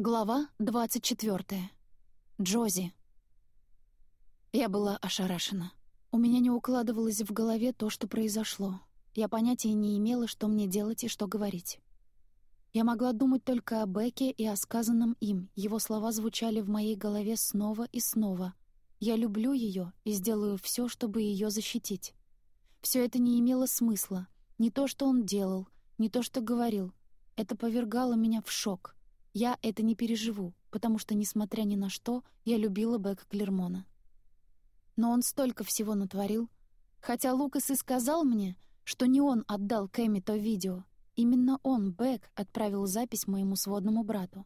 Глава 24. Джози. Я была ошарашена. У меня не укладывалось в голове то, что произошло. Я понятия не имела, что мне делать и что говорить. Я могла думать только о Беке и о сказанном им. Его слова звучали в моей голове снова и снова. «Я люблю ее и сделаю все, чтобы ее защитить». Все это не имело смысла. Не то, что он делал, не то, что говорил. Это повергало меня в шок — я это не переживу, потому что, несмотря ни на что, я любила Бека Клермона. Но он столько всего натворил. Хотя Лукас и сказал мне, что не он отдал Кэми то видео. Именно он, Бек, отправил запись моему сводному брату.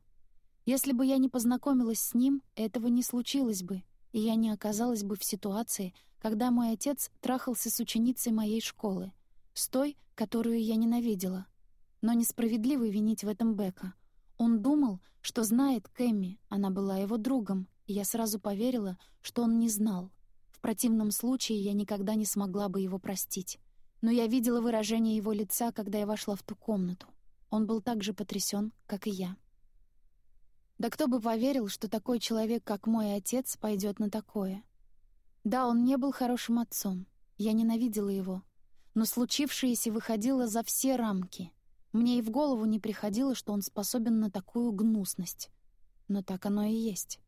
Если бы я не познакомилась с ним, этого не случилось бы, и я не оказалась бы в ситуации, когда мой отец трахался с ученицей моей школы, с той, которую я ненавидела. Но несправедливо винить в этом Бека — он думал, что знает Кэмми, она была его другом, и я сразу поверила, что он не знал. В противном случае я никогда не смогла бы его простить. Но я видела выражение его лица, когда я вошла в ту комнату. Он был так же потрясен, как и я. Да кто бы поверил, что такой человек, как мой отец, пойдет на такое? Да, он не был хорошим отцом. Я ненавидела его. Но случившееся выходило за все рамки — мне и в голову не приходило, что он способен на такую гнусность. Но так оно и есть.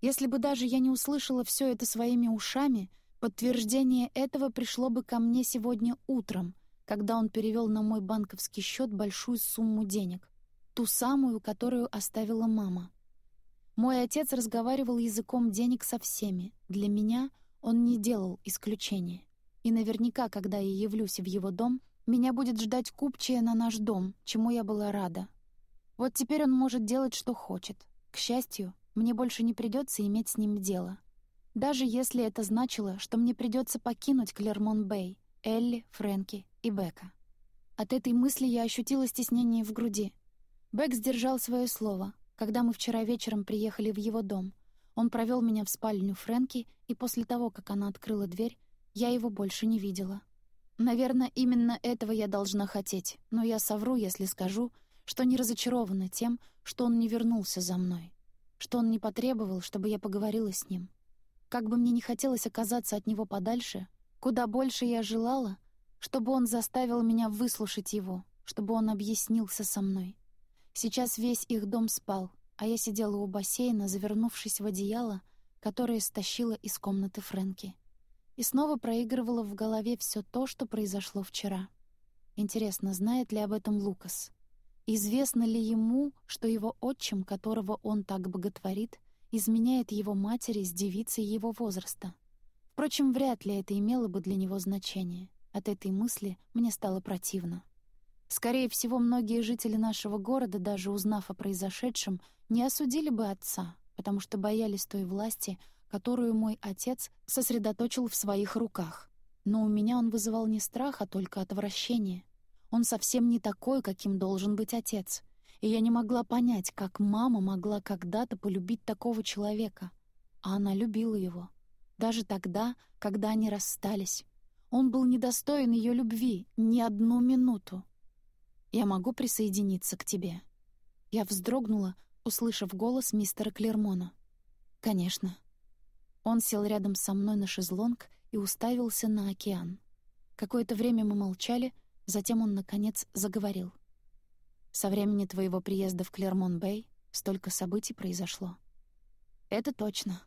Если бы даже я не услышала все это своими ушами, подтверждение этого пришло бы ко мне сегодня утром, когда он перевел на мой банковский счет большую сумму денег, ту самую, которую оставила мама. Мой отец разговаривал языком денег со всеми. Для меня он не делал исключения. И наверняка, когда я явлюсь в его дом, меня будет ждать купчая на наш дом, чему я была рада. Вот теперь он может делать, что хочет. К счастью, мне больше не придется иметь с ним дело. Даже если это значило, что мне придется покинуть Клермон-Бэй, Элли, Фрэнки и Бека. От этой мысли я ощутила стеснение в груди. Бек сдержал свое слово. Когда мы вчера вечером приехали в его дом, он провел меня в спальню Фрэнки, и после того, как она открыла дверь, я его больше не видела. Наверное, именно этого я должна хотеть, но я совру, если скажу, что не разочарована тем, что он не вернулся за мной, что он не потребовал, чтобы я поговорила с ним. Как бы мне не хотелось оказаться от него подальше, куда больше я желала, чтобы он заставил меня выслушать его, чтобы он объяснился со мной. Сейчас весь их дом спал, а я сидела у бассейна, завернувшись в одеяло, которое стащила из комнаты Фрэнки и снова проигрывала в голове все то, что произошло вчера. Интересно, знает ли об этом Лукас? Известно ли ему, что его отчим, которого он так боготворит, изменяет его матери с девицей его возраста? Впрочем, вряд ли это имело бы для него значение. От этой мысли мне стало противно. Скорее всего, многие жители нашего города, даже узнав о произошедшем, не осудили бы отца, потому что боялись той власти, которую мой отец сосредоточил в своих руках. Но у меня он вызывал не страх, а только отвращение. Он совсем не такой, каким должен быть отец. И я не могла понять, как мама могла когда-то полюбить такого человека. А она любила его. Даже тогда, когда они расстались. Он был недостоин ее любви ни одну минуту. «Я могу присоединиться к тебе?» Я вздрогнула, услышав голос мистера Клермона. «Конечно». Он сел рядом со мной на шезлонг и уставился на океан. Какое-то время мы молчали, затем он, наконец, заговорил. «Со времени твоего приезда в Клермон-Бэй столько событий произошло». «Это точно».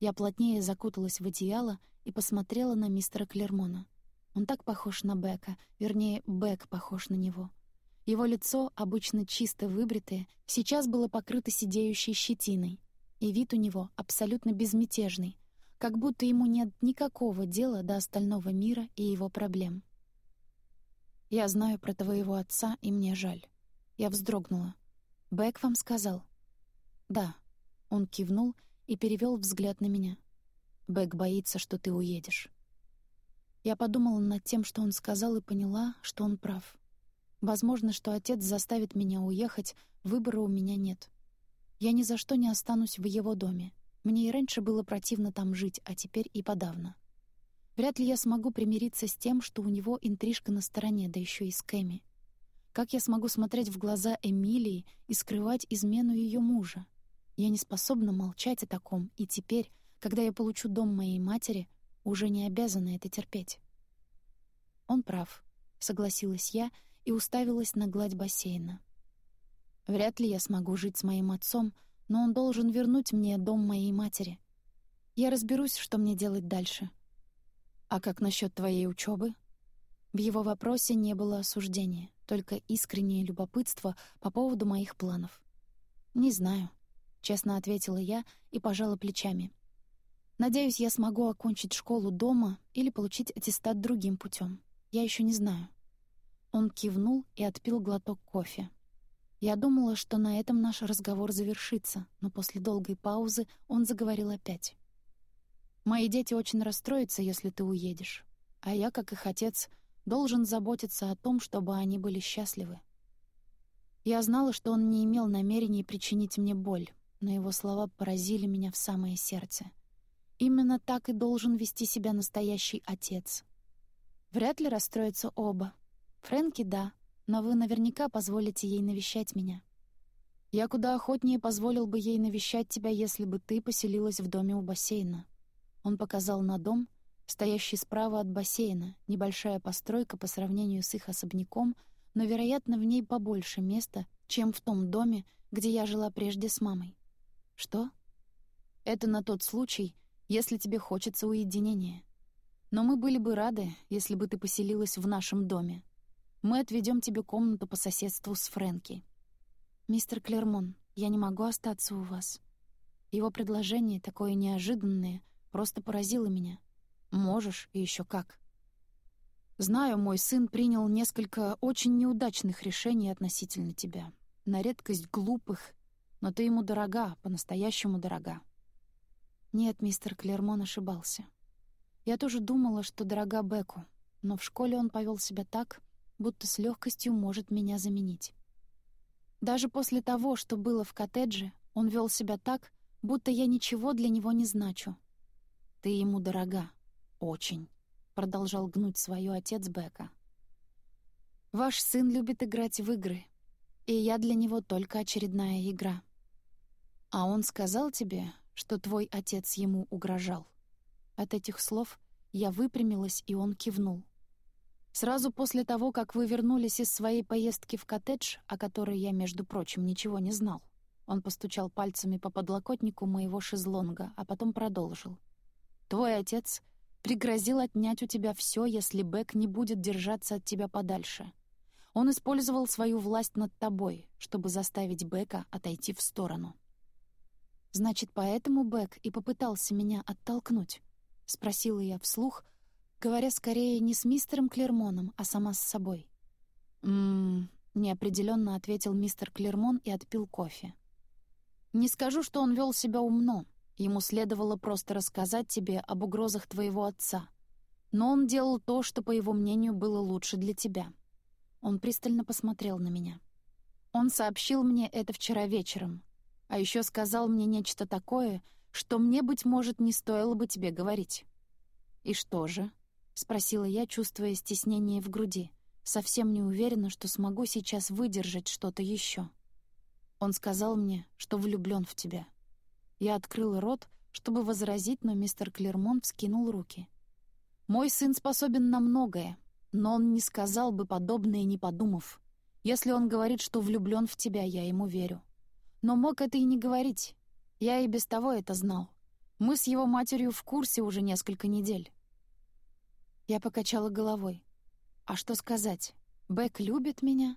Я плотнее закуталась в одеяло и посмотрела на мистера Клермона. Он так похож на Бека, вернее, Бек похож на него. Его лицо, обычно чисто выбритое, сейчас было покрыто сидеющей щетиной, и вид у него абсолютно безмятежный, как будто ему нет никакого дела до остального мира и его проблем. «Я знаю про твоего отца, и мне жаль». Я вздрогнула. «Бэк вам сказал?» «Да». Он кивнул и перевел взгляд на меня. «Бэк боится, что ты уедешь». Я подумала над тем, что он сказал, и поняла, что он прав. Возможно, что отец заставит меня уехать, выбора у меня нет. Я ни за что не останусь в его доме. Мне и раньше было противно там жить, а теперь и подавно. Вряд ли я смогу примириться с тем, что у него интрижка на стороне, да еще и с Кэми. Как я смогу смотреть в глаза Эмилии и скрывать измену ее мужа? Я не способна молчать о таком, и теперь, когда я получу дом моей матери, уже не обязана это терпеть. Он прав, согласилась я и уставилась на гладь бассейна. Вряд ли я смогу жить с моим отцом, но он должен вернуть мне дом моей матери. Я разберусь, что мне делать дальше. А как насчет твоей учебы? В его вопросе не было осуждения, только искреннее любопытство по поводу моих планов. «Не знаю», — честно ответила я и пожала плечами. «Надеюсь, я смогу окончить школу дома или получить аттестат другим путем. Я еще не знаю». Он кивнул и отпил глоток кофе. Я думала, что на этом наш разговор завершится, но после долгой паузы он заговорил опять. «Мои дети очень расстроятся, если ты уедешь. А я, как их отец, — должен заботиться о том, чтобы они были счастливы. Я знала, что он не имел намерения причинить мне боль, но его слова поразили меня в самое сердце. Именно так и должен вести себя настоящий отец. Вряд ли расстроятся оба. Фрэнки — да, но вы наверняка позволите ей навещать меня. Я куда охотнее позволил бы ей навещать тебя, если бы ты поселилась в доме у бассейна. Он показал на дом, стоящий справа от бассейна, небольшая постройка по сравнению с их особняком, но, вероятно, в ней побольше места, чем в том доме, где я жила прежде с мамой. Что? Это на тот случай, если тебе хочется уединения. Но мы были бы рады, если бы ты поселилась в нашем доме. Мы отведем тебе комнату по соседству с Фрэнки. Мистер Клермон, я не могу остаться у вас. Его предложение, такое неожиданное, просто поразило меня. Можешь, и еще как. Знаю, мой сын принял несколько очень неудачных решений относительно тебя. На редкость глупых, но ты ему дорога, по-настоящему дорога. Нет, мистер Клермон ошибался. Я тоже думала, что дорога Беку, но в школе он повел себя так, будто с легкостью может меня заменить. Даже после того, что было в коттедже, он вел себя так, будто я ничего для него не значу. Ты ему дорога, «Очень», — продолжал гнуть свое отец Бека. «Ваш сын любит играть в игры, и я для него только очередная игра. А он сказал тебе, что твой отец ему угрожал?» От этих слов я выпрямилась, и он кивнул. Сразу после того, как вы вернулись из своей поездки в коттедж, о которой я, между прочим, ничего не знал, он постучал пальцами по подлокотнику моего шезлонга, а потом продолжил. «Твой отец Пригрозил отнять у тебя все, если Бэк не будет держаться от тебя подальше. Он использовал свою власть над тобой, чтобы заставить Бека отойти в сторону. «Значит, поэтому Бэк и попытался меня оттолкнуть?» — спросила я вслух, говоря скорее не с мистером Клермоном, а сама с собой. «М-м-м», ответил мистер Клермон и отпил кофе. «Не скажу, что он вел себя умно, Ему следовало просто рассказать тебе об угрозах твоего отца. Но он делал то, что, по его мнению, было лучше для тебя. Он пристально посмотрел на меня. Он сообщил мне это вчера вечером, а еще сказал мне нечто такое, что мне, быть может, не стоило бы тебе говорить. «И что же?» — спросила я, чувствуя стеснение в груди. Совсем не уверена, что смогу сейчас выдержать что-то еще. Он сказал мне, что влюблен в тебя. Я открыла рот, чтобы возразить, но мистер Клермон вскинул руки. «Мой сын способен на многое, но он не сказал бы подобное, не подумав. Если он говорит, что влюблен в тебя, я ему верю. Но мог это и не говорить. Я и без того это знал. Мы с его матерью в курсе уже несколько недель». Я покачала головой. «А что сказать? Бэк любит меня?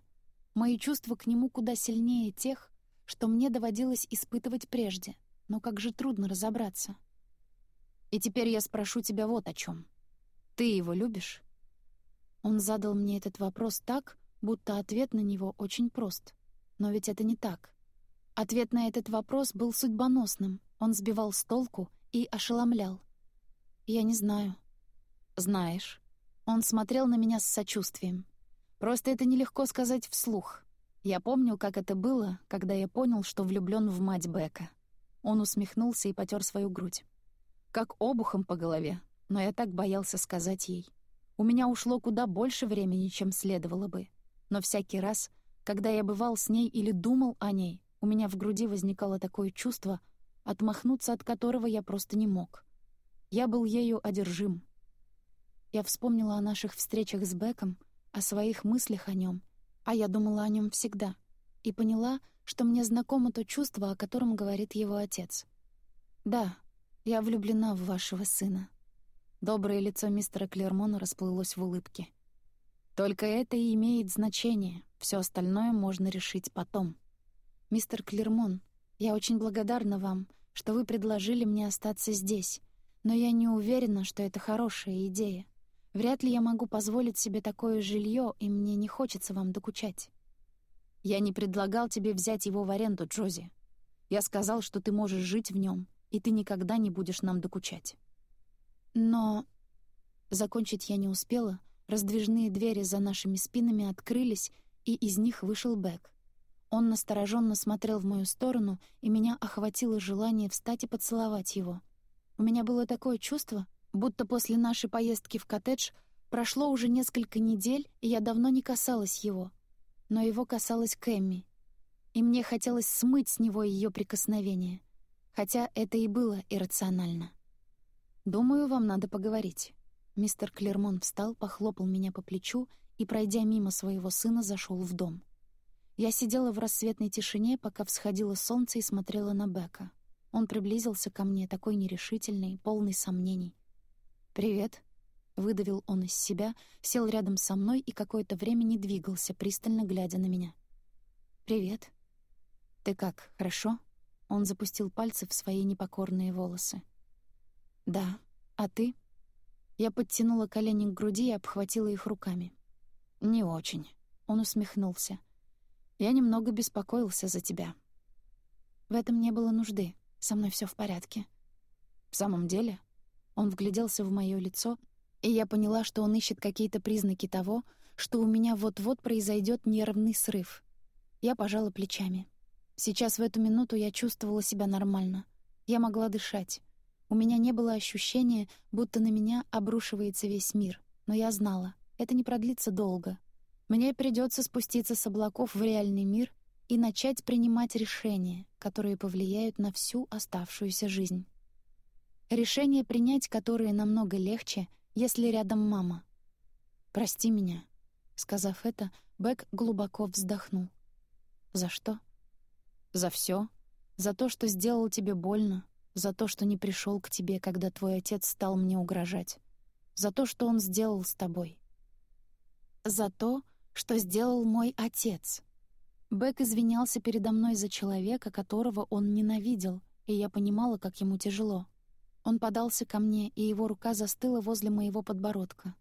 Мои чувства к нему куда сильнее тех, что мне доводилось испытывать прежде. Но как же трудно разобраться. И теперь я спрошу тебя вот о чем. Ты его любишь? Он задал мне этот вопрос так, будто ответ на него очень прост. Но ведь это не так. Ответ на этот вопрос был судьбоносным. Он сбивал с толку и ошеломлял. Я не знаю. Знаешь. Он смотрел на меня с сочувствием. Просто это нелегко сказать вслух. Я помню, как это было, когда я понял, что влюблён в мать Бека. Он усмехнулся и потер свою грудь. Как обухом по голове, но я так боялся сказать ей. У меня ушло куда больше времени, чем следовало бы. Но всякий раз, когда я бывал с ней или думал о ней, у меня в груди возникало такое чувство, отмахнуться от которого я просто не мог. Я был ею одержим. Я вспомнила о наших встречах с Беком, о своих мыслях о нем, а я думала о нем всегда, и поняла, что мне знакомо то чувство, о котором говорит его отец. «Да, я влюблена в вашего сына». Доброе лицо мистера Клермона расплылось в улыбке. «Только это и имеет значение, все остальное можно решить потом». «Мистер Клермон, я очень благодарна вам, что вы предложили мне остаться здесь, но я не уверена, что это хорошая идея. Вряд ли я могу позволить себе такое жилье, и мне не хочется вам докучать». «Я не предлагал тебе взять его в аренду, Джози. Я сказал, что ты можешь жить в нем, и ты никогда не будешь нам докучать». «Но...» Закончить я не успела, раздвижные двери за нашими спинами открылись, и из них вышел Бэк. Он настороженно смотрел в мою сторону, и меня охватило желание встать и поцеловать его. У меня было такое чувство, будто после нашей поездки в коттедж прошло уже несколько недель, и я давно не касалась его. Но его касалась Кэмми. И мне хотелось смыть с него ее прикосновение. Хотя это и было иррационально. «Думаю, вам надо поговорить». Мистер Клермон встал, похлопал меня по плечу и, пройдя мимо своего сына, зашел в дом. Я сидела в рассветной тишине, пока всходило солнце и смотрела на Бека. Он приблизился ко мне, такой нерешительный, полный сомнений. «Привет», — выдавил он из себя, сел рядом со мной и какое-то время не двигался, пристально глядя на меня. «Привет». «Ты как, хорошо?» Он запустил пальцы в свои непокорные волосы. «Да. А ты?» Я подтянула колени к груди и обхватила их руками. «Не очень». Он усмехнулся. Я немного беспокоился за тебя. В этом не было нужды. Со мной все в порядке. В самом деле, он вгляделся в мое лицо, и я поняла, что он ищет какие-то признаки того, что у меня вот-вот произойдет нервный срыв. Я пожала плечами. Сейчас в эту минуту я чувствовала себя нормально. Я могла дышать. У меня не было ощущения, будто на меня обрушивается весь мир. Но я знала, это не продлится долго. Мне придется спуститься с облаков в реальный мир и начать принимать решения, которые повлияют на всю оставшуюся жизнь. Решения принять, которые намного легче, если рядом мама. «Прости меня», — сказав это, Бэк глубоко вздохнул. «За что?» «За все. За то, что сделал тебе больно, за то, что не пришел к тебе, когда твой отец стал мне угрожать, за то, что он сделал с тобой. За то, что сделал мой отец. Бэк извинялся передо мной за человека, которого он ненавидел, и я понимала, как ему тяжело. Он подался ко мне, и его рука застыла возле моего подбородка.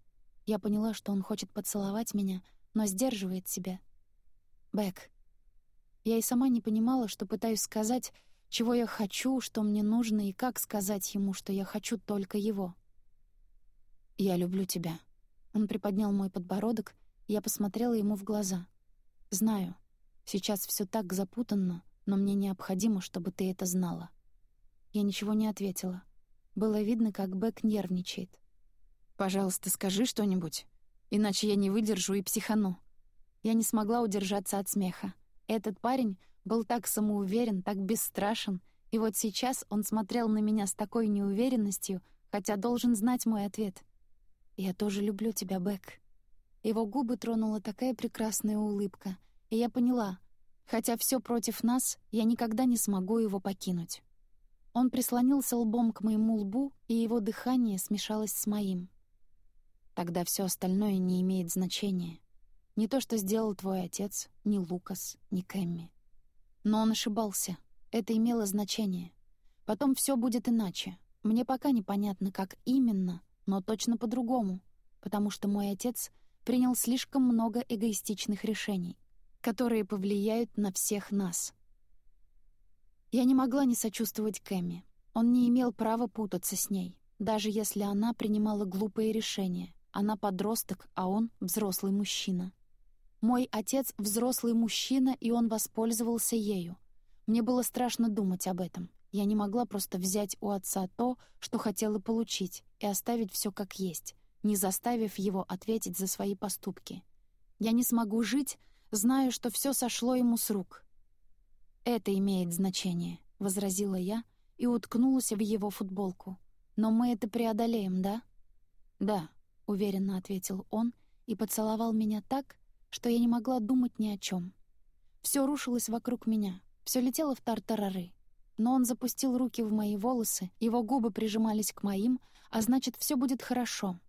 Я поняла, что он хочет поцеловать меня, но сдерживает себя. Бэк. Я и сама не понимала, что пытаюсь сказать, чего я хочу, что мне нужно, и как сказать ему, что я хочу только его. «Я люблю тебя». Он приподнял мой подбородок, я посмотрела ему в глаза. «Знаю, сейчас все так запутанно, но мне необходимо, чтобы ты это знала». Я ничего не ответила. Было видно, как Бэк нервничает. «Пожалуйста, скажи что-нибудь, иначе я не выдержу и психану». Я не смогла удержаться от смеха. Этот парень был так самоуверен, так бесстрашен, и вот сейчас он смотрел на меня с такой неуверенностью, хотя должен знать мой ответ. «Я тоже люблю тебя, Бэк», его губы тронула такая прекрасная улыбка, и я поняла, хотя все против нас, я никогда не смогу его покинуть. Он прислонился лбом к моему лбу, и его дыхание смешалось с моим. Тогда все остальное не имеет значения. Не то, что сделал твой отец, ни Лукас, ни Кэмми. Но он ошибался. Это имело значение. Потом все будет иначе. Мне пока непонятно, как именно, но точно по-другому, потому что мой отец — принял слишком много эгоистичных решений, которые повлияют на всех нас. Я не могла не сочувствовать Кэмми. Он не имел права путаться с ней, даже если она принимала глупые решения. Она подросток, а он взрослый мужчина. Мой отец — взрослый мужчина, и он воспользовался ею. Мне было страшно думать об этом. Я не могла просто взять у отца то, что хотела получить, и оставить все как есть не заставив его ответить за свои поступки. Я не смогу жить, зная, что все сошло ему с рук. «Это имеет значение», — возразила я и уткнулась в его футболку. «Но мы это преодолеем, да?» «Да», — уверенно ответил он и поцеловал меня так, что я не могла думать ни о чем. Все рушилось вокруг меня, все летело в тартарары. Но он запустил руки в мои волосы, его губы прижимались к моим, а значит, все будет хорошо.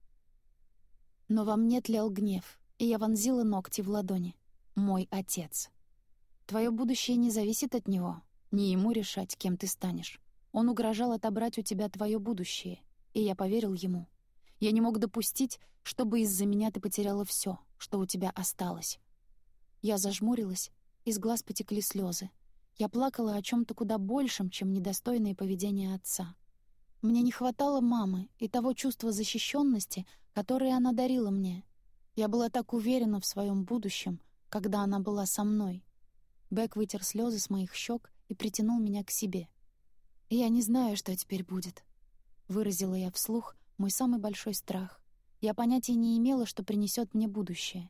Но во мне тлел гнев, и я вонзила ногти в ладони. Мой отец. Твое будущее не зависит от него, не ему решать, кем ты станешь. Он угрожал отобрать у тебя твое будущее, и я поверил ему. Я не мог допустить, чтобы из-за меня ты потеряла все, что у тебя осталось. Я зажмурилась, из глаз потекли слезы. Я плакала о чем то куда большем, чем недостойное поведение отца. Мне не хватало мамы и того чувства защищенности, которое она дарила мне. Я была так уверена в своем будущем, когда она была со мной. Бэк вытер слезы с моих щек и притянул меня к себе. «Я не знаю, что теперь будет», — выразила я вслух мой самый большой страх. Я понятия не имела, что принесет мне будущее.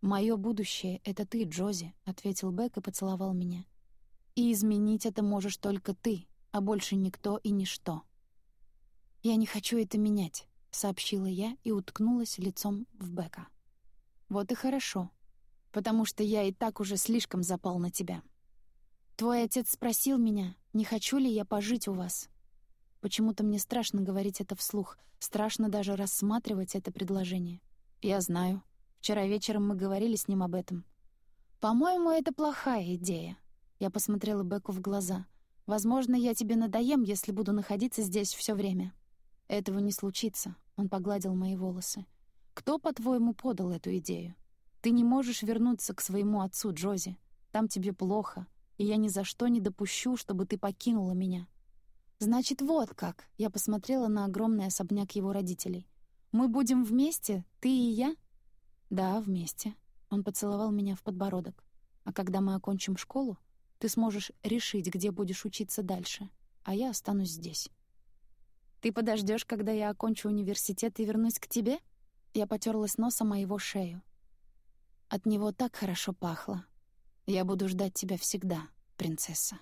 «Мое будущее — это ты, Джози», — ответил Бэк и поцеловал меня. И изменить это можешь только ты, а больше никто и ничто. «Я не хочу это менять», — сообщила я и уткнулась лицом в Бека. «Вот и хорошо, потому что я и так уже слишком запал на тебя. Твой отец спросил меня, не хочу ли я пожить у вас. Почему-то мне страшно говорить это вслух, страшно даже рассматривать это предложение. Я знаю. Вчера вечером мы говорили с ним об этом. По-моему, это плохая идея. Я посмотрела Беку в глаза. «Возможно, я тебе надоем, если буду находиться здесь все время». «Этого не случится», — он погладил мои волосы. «Кто, по-твоему, подал эту идею? Ты не можешь вернуться к своему отцу, Джози. Там тебе плохо, и я ни за что не допущу, чтобы ты покинула меня». «Значит, вот как!» — я посмотрела на огромный особняк его родителей. «Мы будем вместе, ты и я?» «Да, вместе». Он поцеловал меня в подбородок. «А когда мы окончим школу, ты сможешь решить, где будешь учиться дальше, а я останусь здесь. Ты подождешь, когда я окончу университет и вернусь к тебе? Я потерлась носом о его шею. От него так хорошо пахло. Я буду ждать тебя всегда, принцесса.